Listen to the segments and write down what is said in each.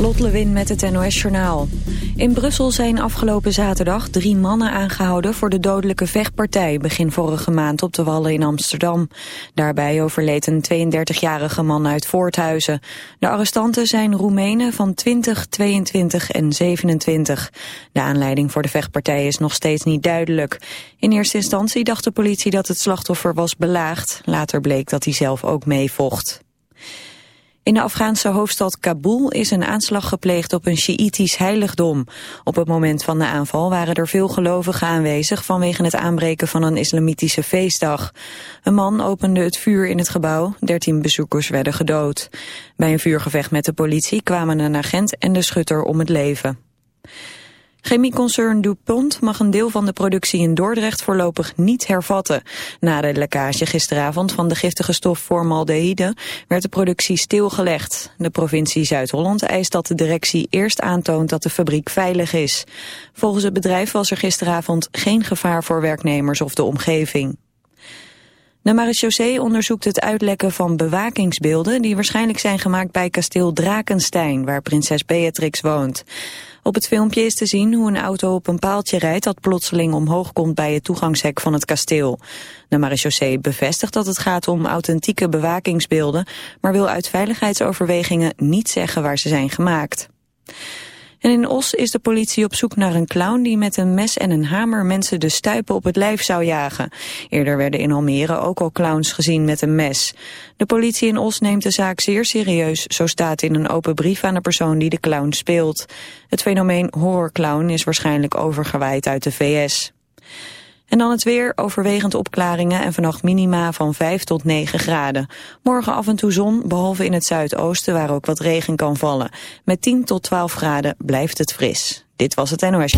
Lot Lewin met het NOS Journaal. In Brussel zijn afgelopen zaterdag drie mannen aangehouden... voor de dodelijke vechtpartij begin vorige maand op de Wallen in Amsterdam. Daarbij overleed een 32-jarige man uit Voorthuizen. De arrestanten zijn Roemenen van 20, 22 en 27. De aanleiding voor de vechtpartij is nog steeds niet duidelijk. In eerste instantie dacht de politie dat het slachtoffer was belaagd. Later bleek dat hij zelf ook meevocht. In de Afghaanse hoofdstad Kabul is een aanslag gepleegd op een Sjiïtisch heiligdom. Op het moment van de aanval waren er veel gelovigen aanwezig vanwege het aanbreken van een islamitische feestdag. Een man opende het vuur in het gebouw, dertien bezoekers werden gedood. Bij een vuurgevecht met de politie kwamen een agent en de schutter om het leven. Chemieconcern DuPont mag een deel van de productie in Dordrecht voorlopig niet hervatten. Na de lekkage gisteravond van de giftige stof formaldehyde werd de productie stilgelegd. De provincie Zuid-Holland eist dat de directie eerst aantoont dat de fabriek veilig is. Volgens het bedrijf was er gisteravond geen gevaar voor werknemers of de omgeving. De marechaussee onderzoekt het uitlekken van bewakingsbeelden... die waarschijnlijk zijn gemaakt bij kasteel Drakenstein... waar prinses Beatrix woont. Op het filmpje is te zien hoe een auto op een paaltje rijdt... dat plotseling omhoog komt bij het toegangshek van het kasteel. De marechaussee bevestigt dat het gaat om authentieke bewakingsbeelden... maar wil uit veiligheidsoverwegingen niet zeggen waar ze zijn gemaakt. En in Os is de politie op zoek naar een clown die met een mes en een hamer mensen de stuipen op het lijf zou jagen. Eerder werden in Almere ook al clowns gezien met een mes. De politie in Os neemt de zaak zeer serieus, zo staat in een open brief aan de persoon die de clown speelt. Het fenomeen horrorclown is waarschijnlijk overgewaaid uit de VS. En dan het weer, overwegend opklaringen en vannacht minima van 5 tot 9 graden. Morgen af en toe zon, behalve in het zuidoosten waar ook wat regen kan vallen. Met 10 tot 12 graden blijft het fris. Dit was het NOS.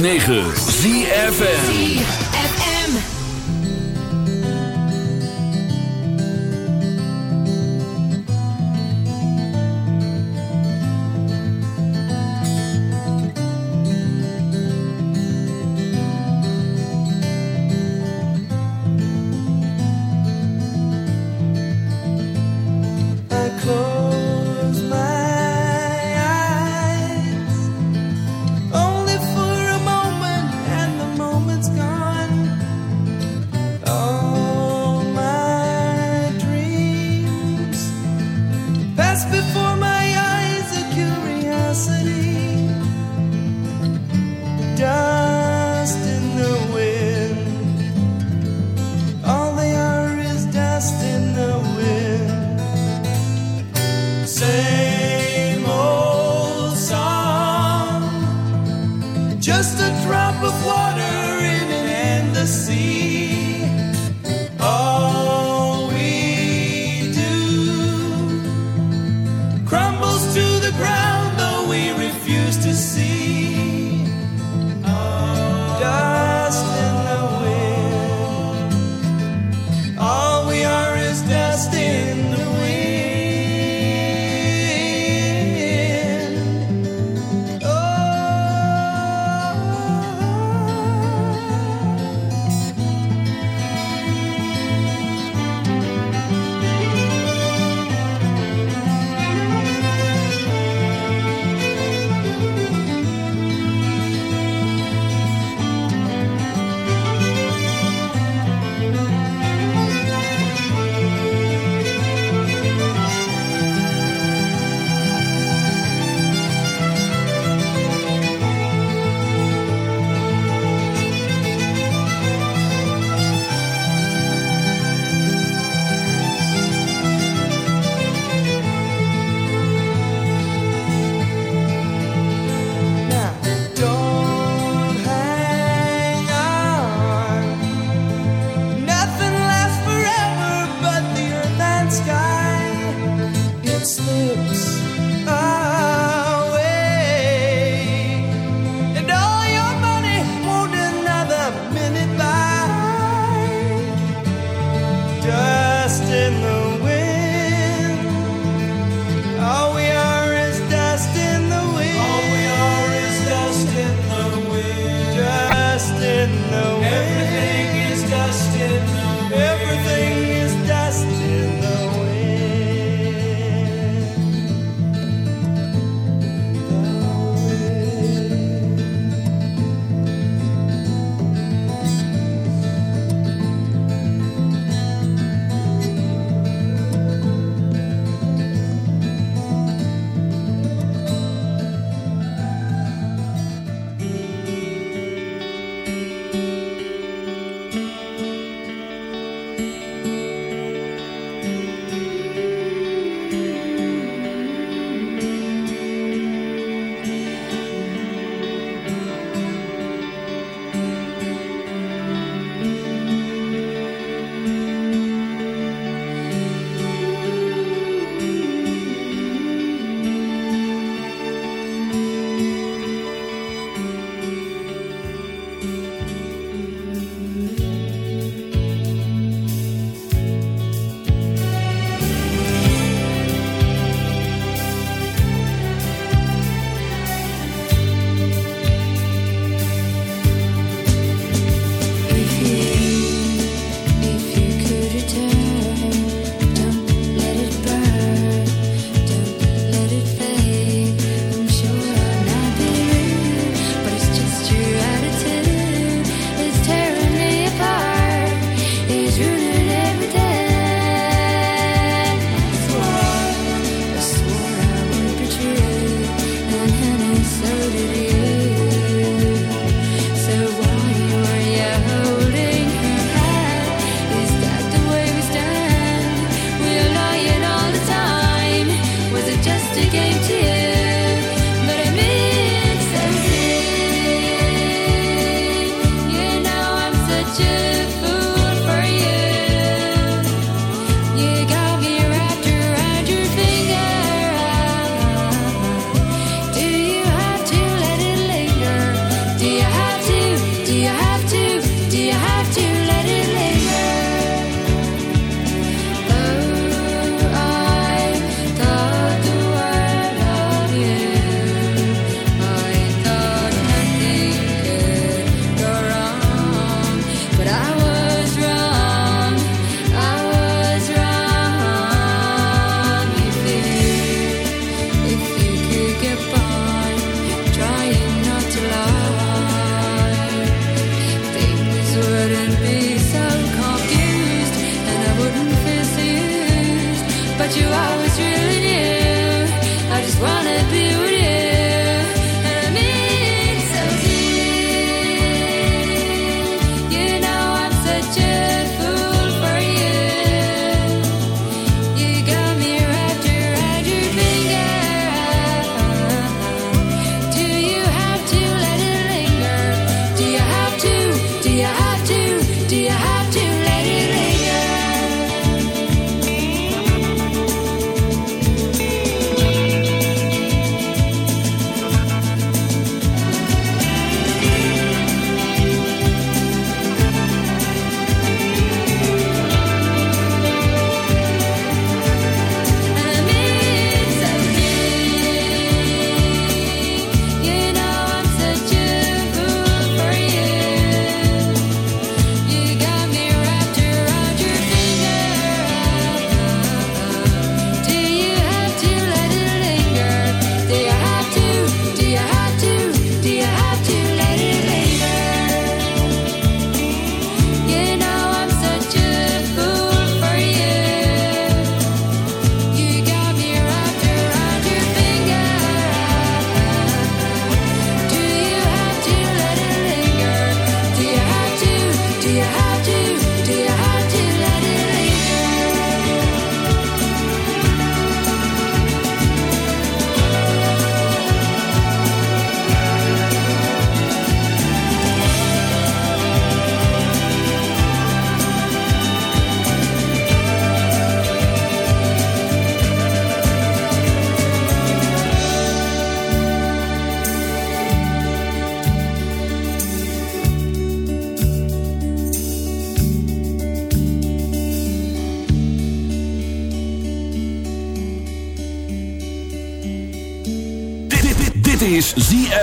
106.9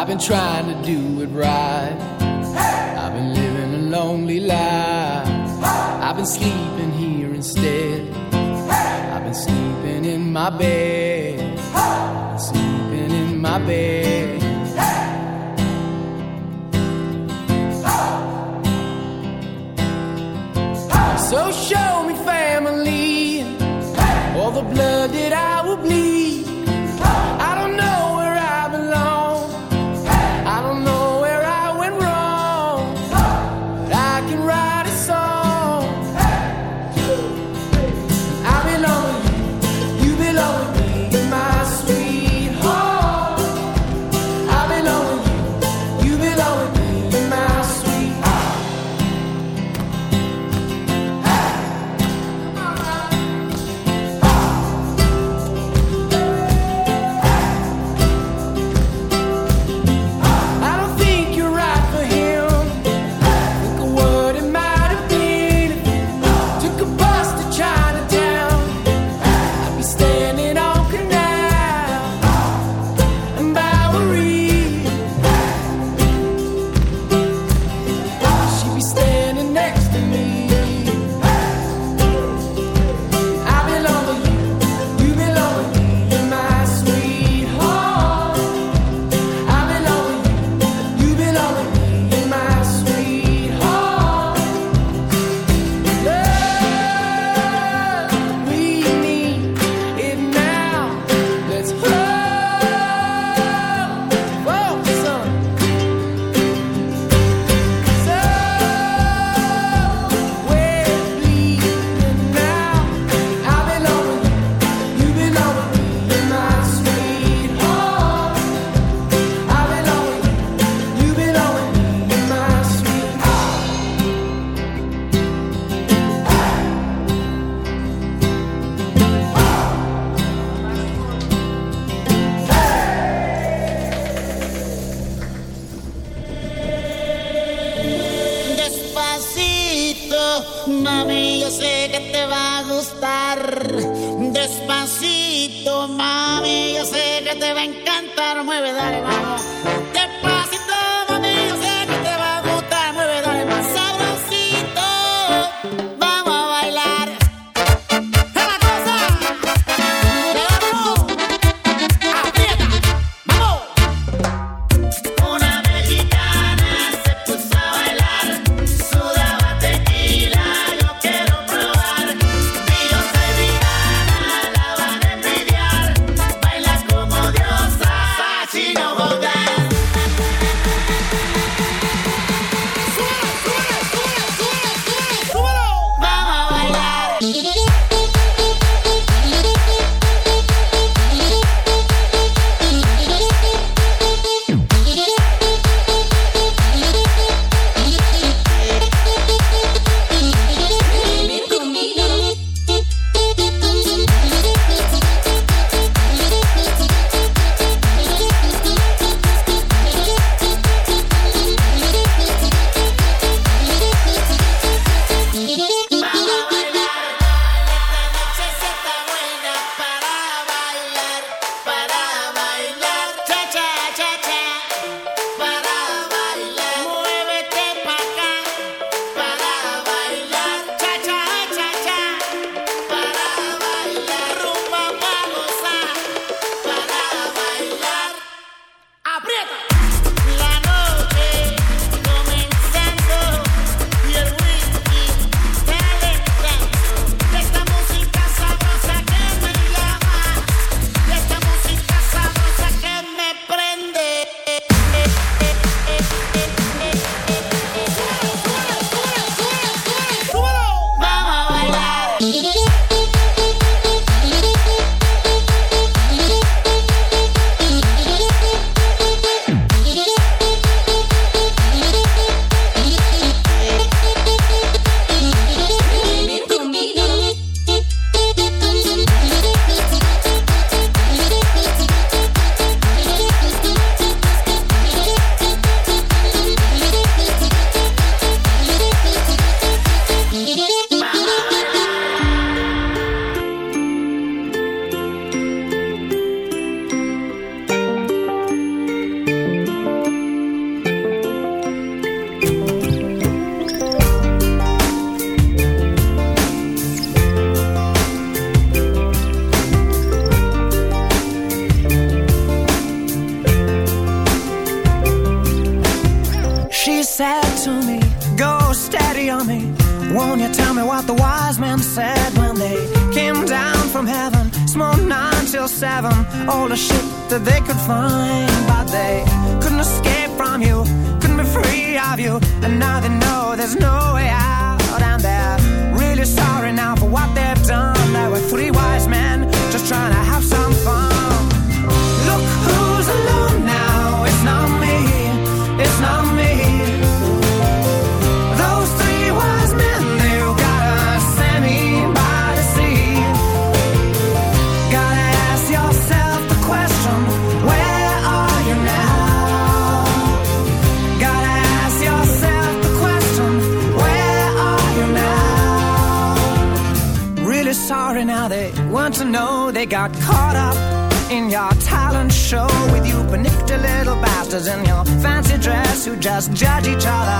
I've been trying to do it right. Hey! I've been living a lonely life. Hey! I've been sleeping here instead. Hey! I've been sleeping in my bed. I've been sleeping in my bed. So show me family, all the blood just judge each other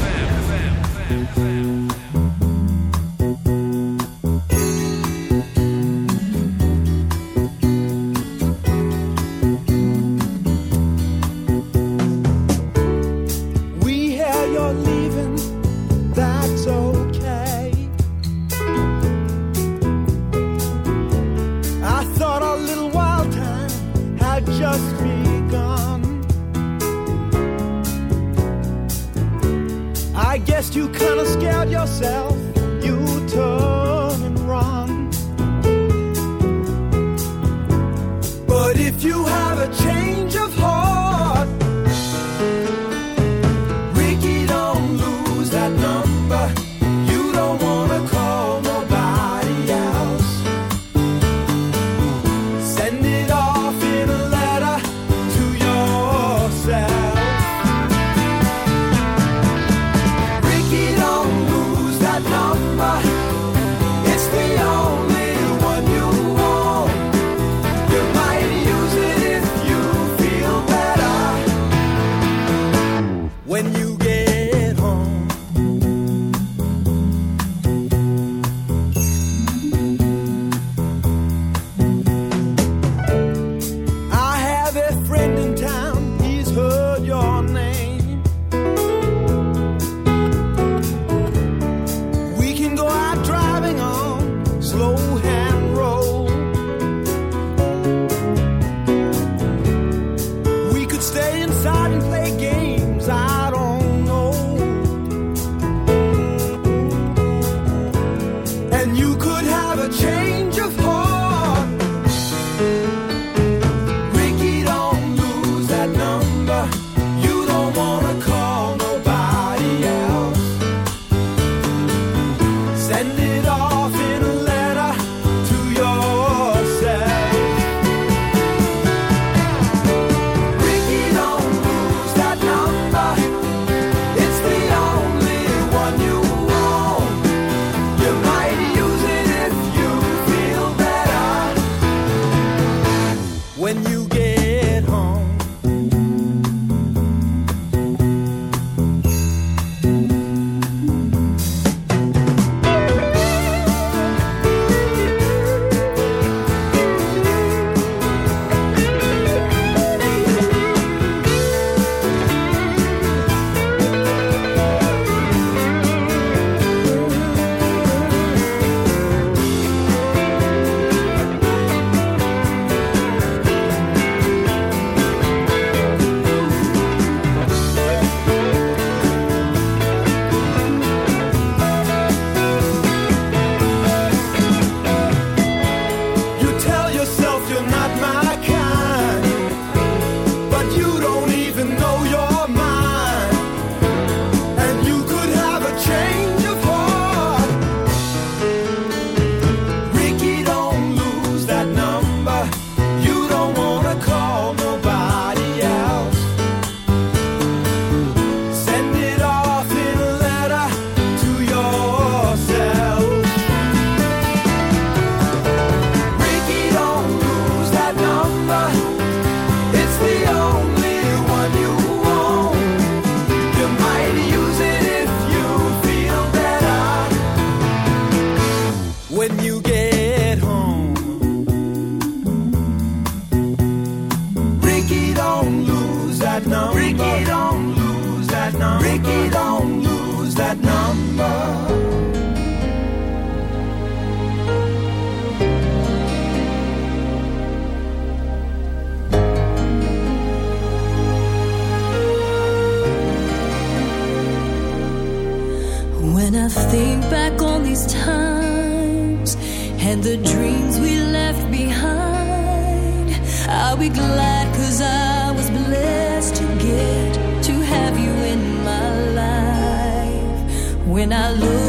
the dreams we left behind. Are we glad cause I was blessed to get to have you in my life. When I look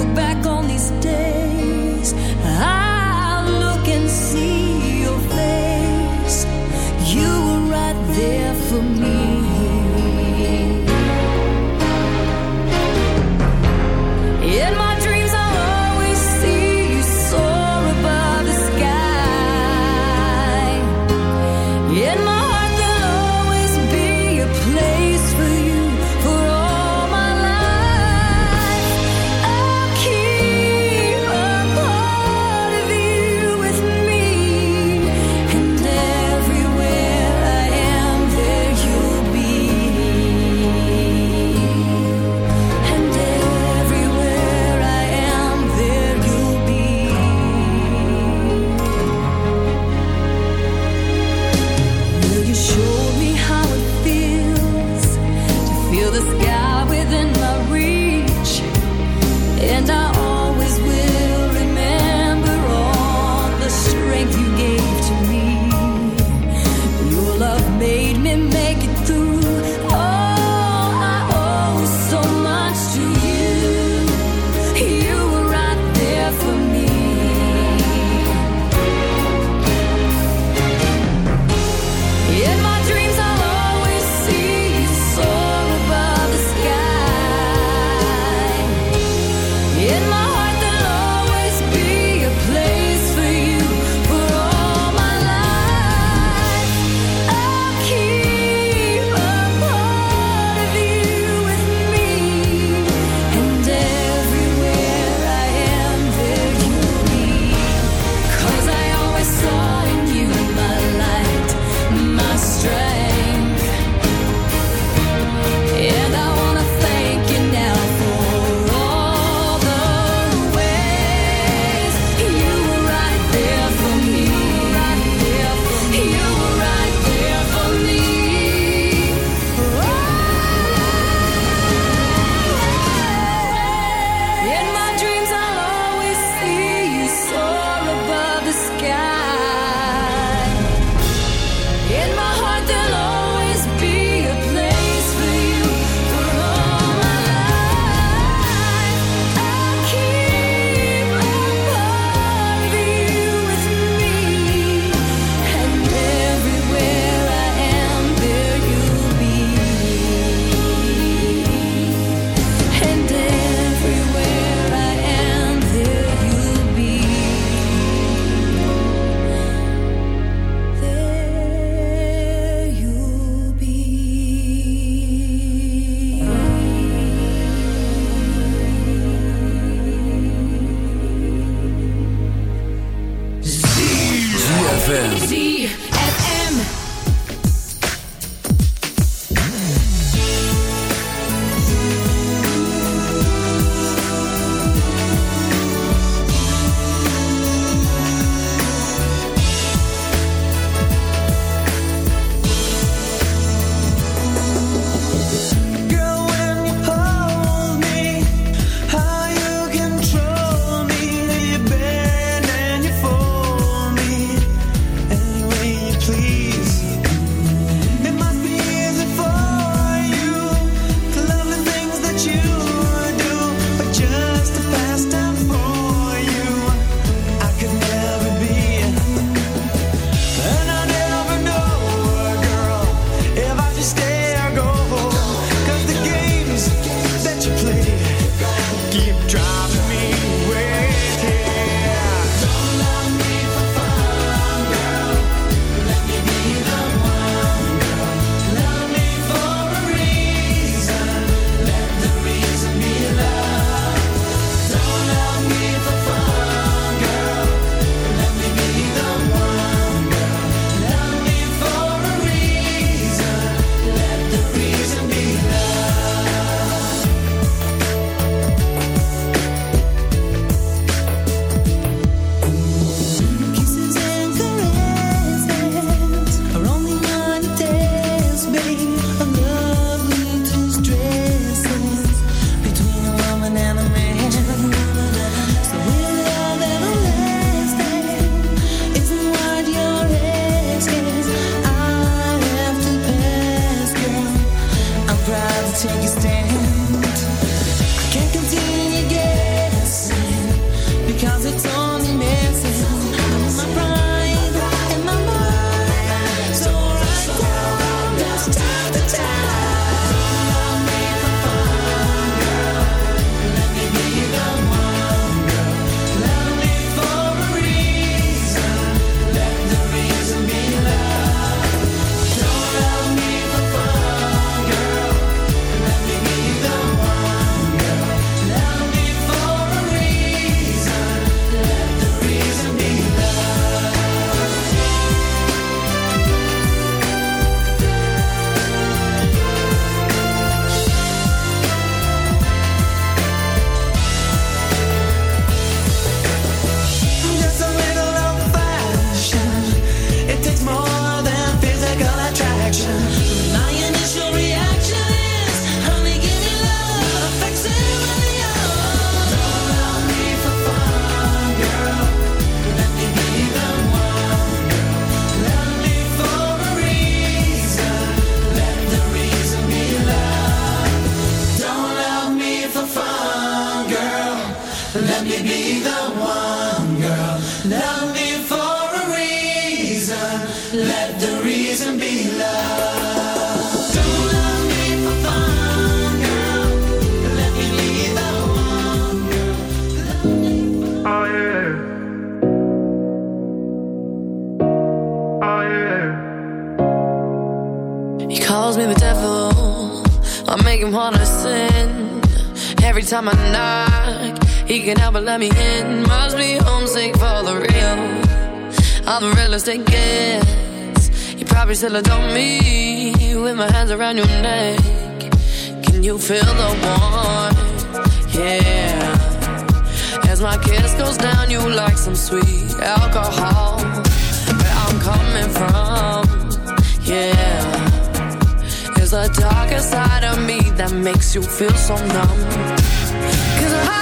ZFM. I'm the realest it gets. You probably still adore me with my hands around your neck. Can you feel the warmth? Yeah. As my kiss goes down, you like some sweet alcohol. Where I'm coming from, yeah. It's the darker side of me that makes you feel so numb. Cause I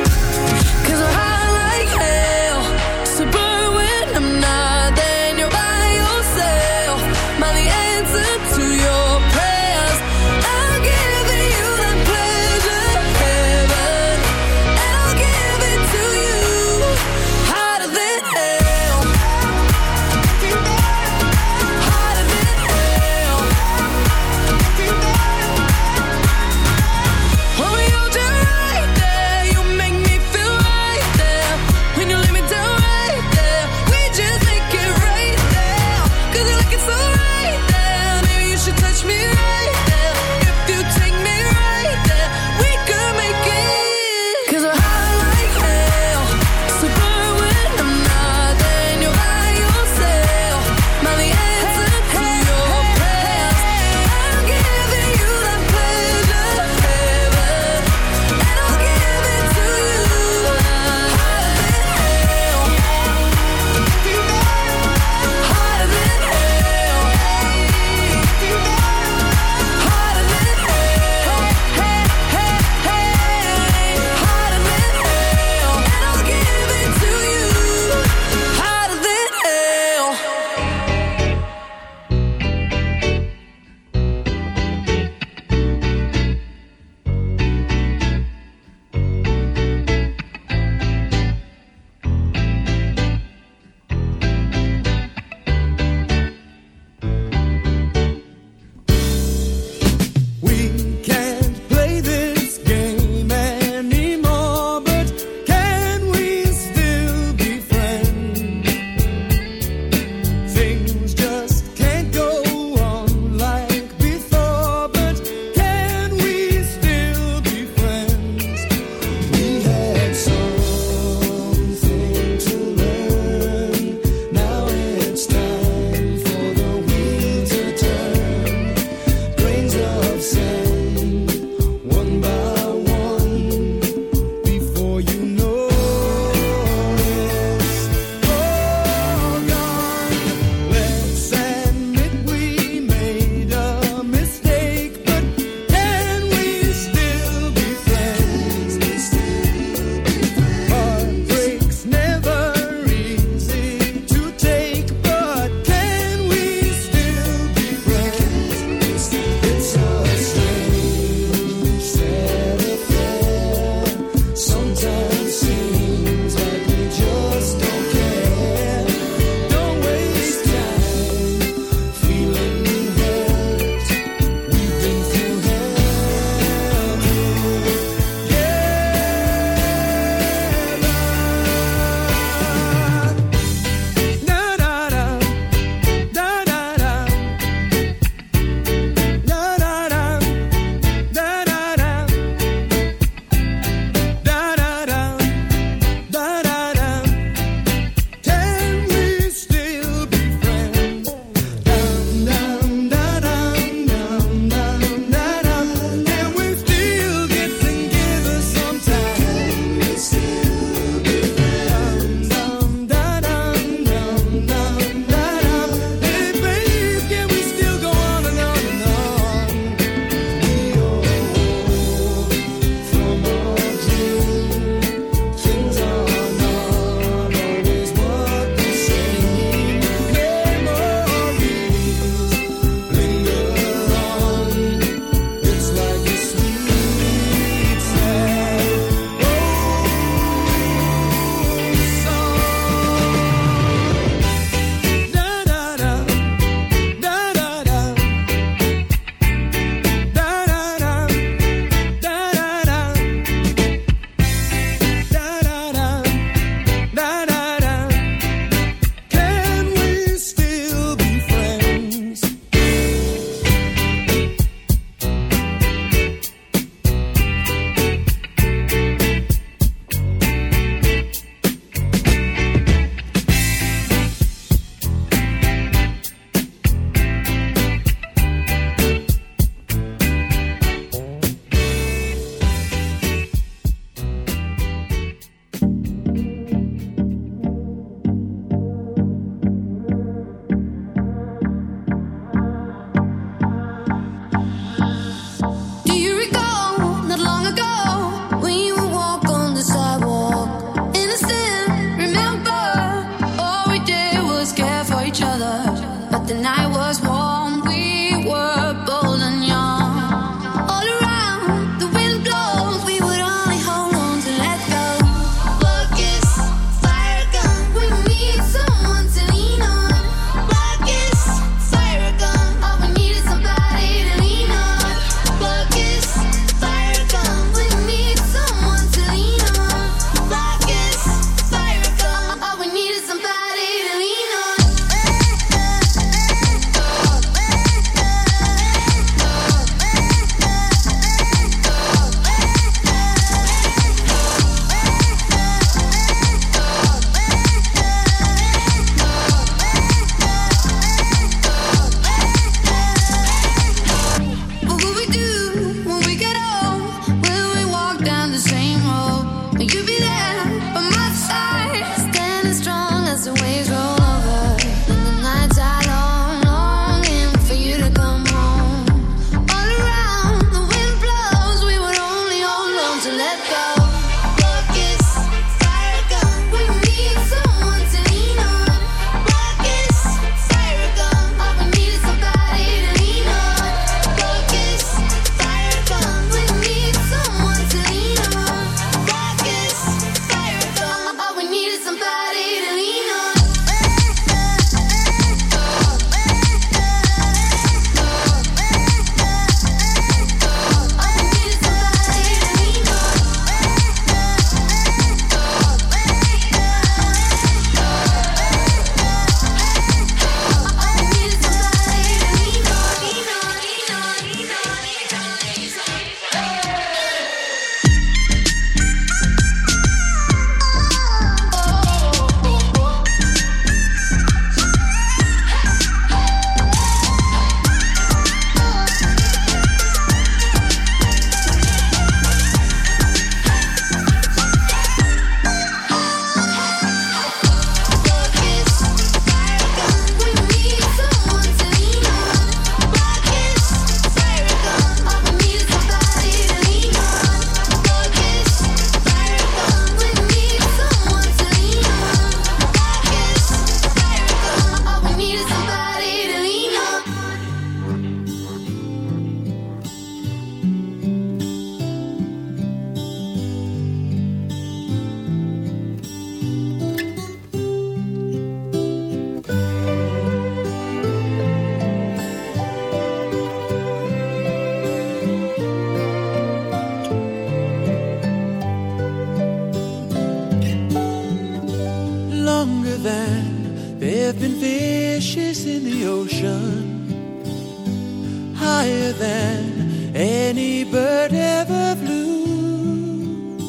higher than any bird ever flew,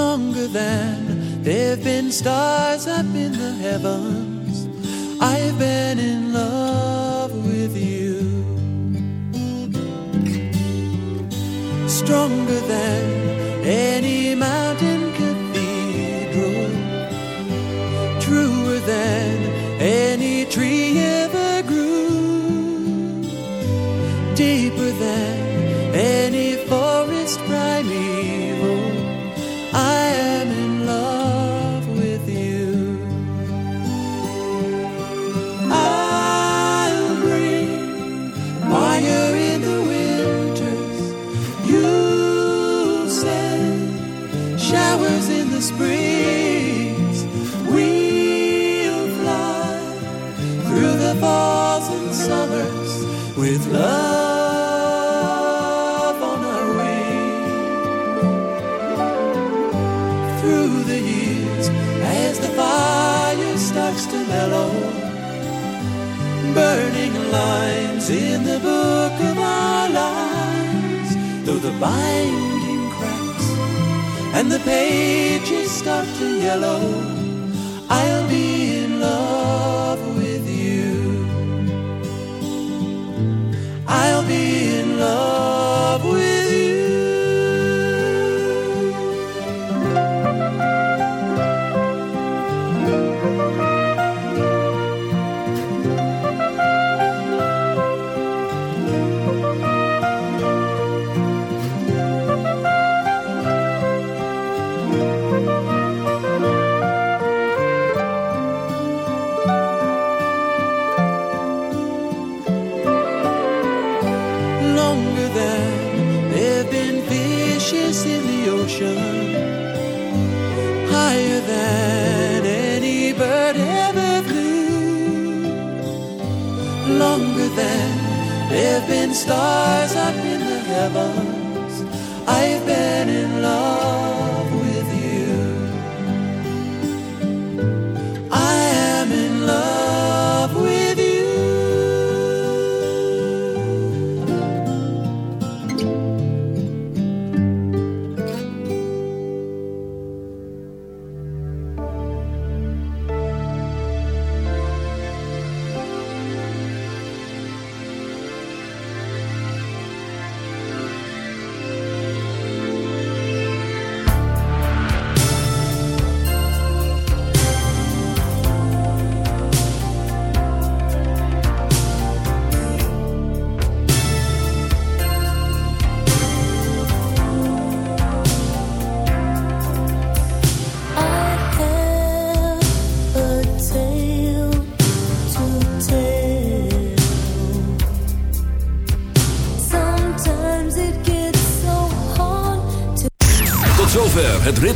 longer than there've been stars up in the heavens.